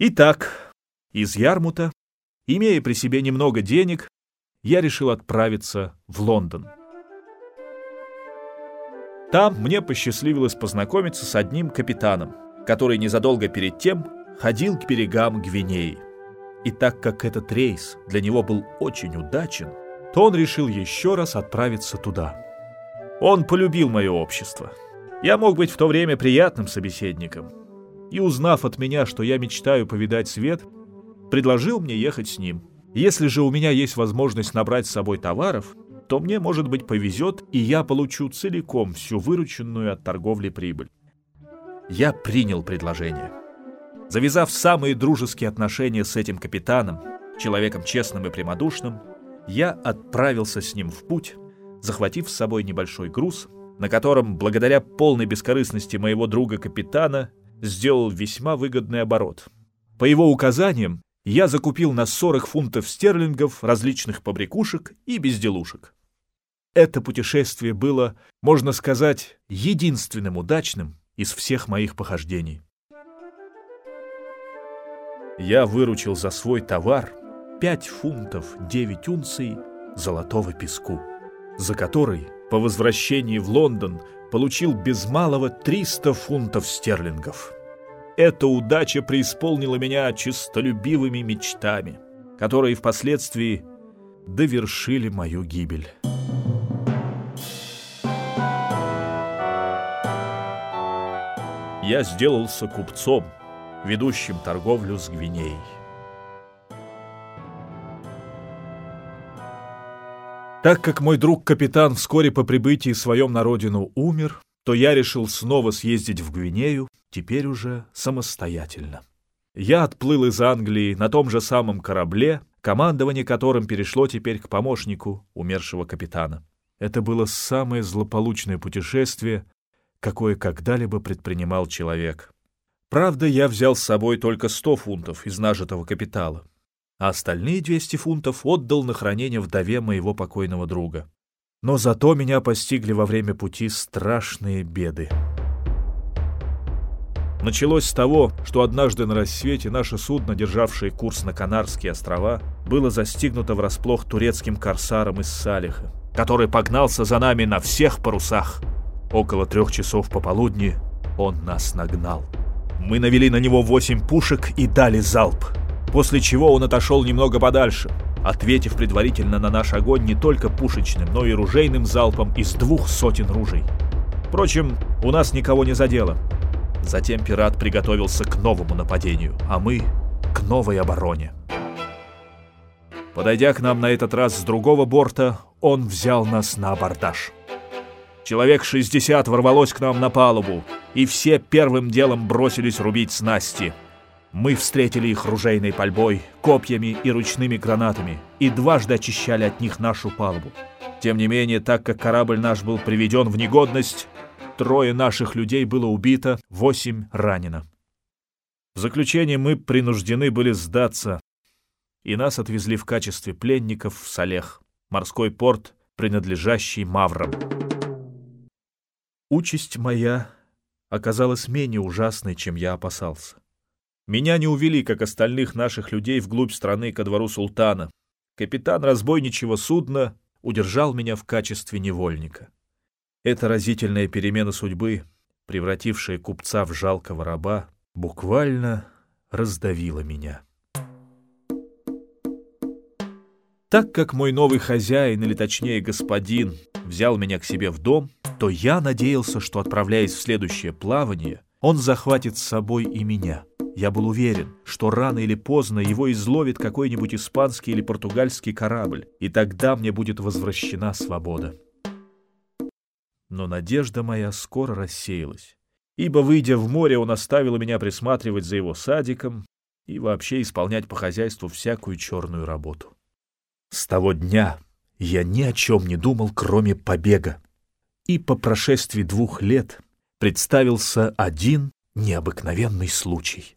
Итак, из Ярмута, имея при себе немного денег, я решил отправиться в Лондон. Там мне посчастливилось познакомиться с одним капитаном, который незадолго перед тем ходил к берегам Гвинеи. И так как этот рейс для него был очень удачен, то он решил еще раз отправиться туда. Он полюбил мое общество. Я мог быть в то время приятным собеседником. И узнав от меня, что я мечтаю повидать свет, предложил мне ехать с ним. Если же у меня есть возможность набрать с собой товаров, то мне, может быть, повезет, и я получу целиком всю вырученную от торговли прибыль. Я принял предложение. Завязав самые дружеские отношения с этим капитаном, человеком честным и прямодушным, я отправился с ним в путь, захватив с собой небольшой груз, на котором, благодаря полной бескорыстности моего друга-капитана, сделал весьма выгодный оборот. По его указаниям, я закупил на 40 фунтов стерлингов различных побрякушек и безделушек. Это путешествие было, можно сказать, единственным удачным из всех моих похождений. Я выручил за свой товар 5 фунтов 9 унций золотого песку, за который по возвращении в Лондон получил без малого 300 фунтов стерлингов. Эта удача преисполнила меня честолюбивыми мечтами, которые впоследствии довершили мою гибель. Я сделался купцом, ведущим торговлю с Гвинеей. Так как мой друг-капитан вскоре по прибытии своем на родину умер, то я решил снова съездить в Гвинею, теперь уже самостоятельно. Я отплыл из Англии на том же самом корабле, командование которым перешло теперь к помощнику умершего капитана. Это было самое злополучное путешествие, какое когда-либо предпринимал человек. Правда, я взял с собой только 100 фунтов из нажитого капитала, а остальные 200 фунтов отдал на хранение вдове моего покойного друга. Но зато меня постигли во время пути страшные беды. Началось с того, что однажды на рассвете наше судно, державшее курс на Канарские острова, было застигнуто врасплох турецким корсаром из Салиха, который погнался за нами на всех парусах. Около трех часов пополудни он нас нагнал. Мы навели на него восемь пушек и дали залп, после чего он отошел немного подальше — ответив предварительно на наш огонь не только пушечным, но и ружейным залпом из двух сотен ружей. Впрочем, у нас никого не задело. Затем пират приготовился к новому нападению, а мы — к новой обороне. Подойдя к нам на этот раз с другого борта, он взял нас на абордаж. Человек 60 ворвалось к нам на палубу, и все первым делом бросились рубить снасти — мы встретили их ружейной пальбой, копьями и ручными гранатами и дважды очищали от них нашу палубу. Тем не менее, так как корабль наш был приведен в негодность, трое наших людей было убито, восемь ранено. В заключение мы принуждены были сдаться, и нас отвезли в качестве пленников в Салех, морской порт, принадлежащий Маврам. Участь моя оказалась менее ужасной, чем я опасался. Меня не увели, как остальных наших людей, вглубь страны ко двору султана. Капитан разбойничьего судна удержал меня в качестве невольника. Эта разительная перемена судьбы, превратившая купца в жалкого раба, буквально раздавила меня. Так как мой новый хозяин, или точнее господин, взял меня к себе в дом, то я надеялся, что, отправляясь в следующее плавание, он захватит с собой и меня — я был уверен, что рано или поздно его изловит какой-нибудь испанский или португальский корабль, и тогда мне будет возвращена свобода. Но надежда моя скоро рассеялась, ибо, выйдя в море, он оставил меня присматривать за его садиком и вообще исполнять по хозяйству всякую черную работу. С того дня я ни о чем не думал, кроме побега. И по прошествии двух лет представился один необыкновенный случай.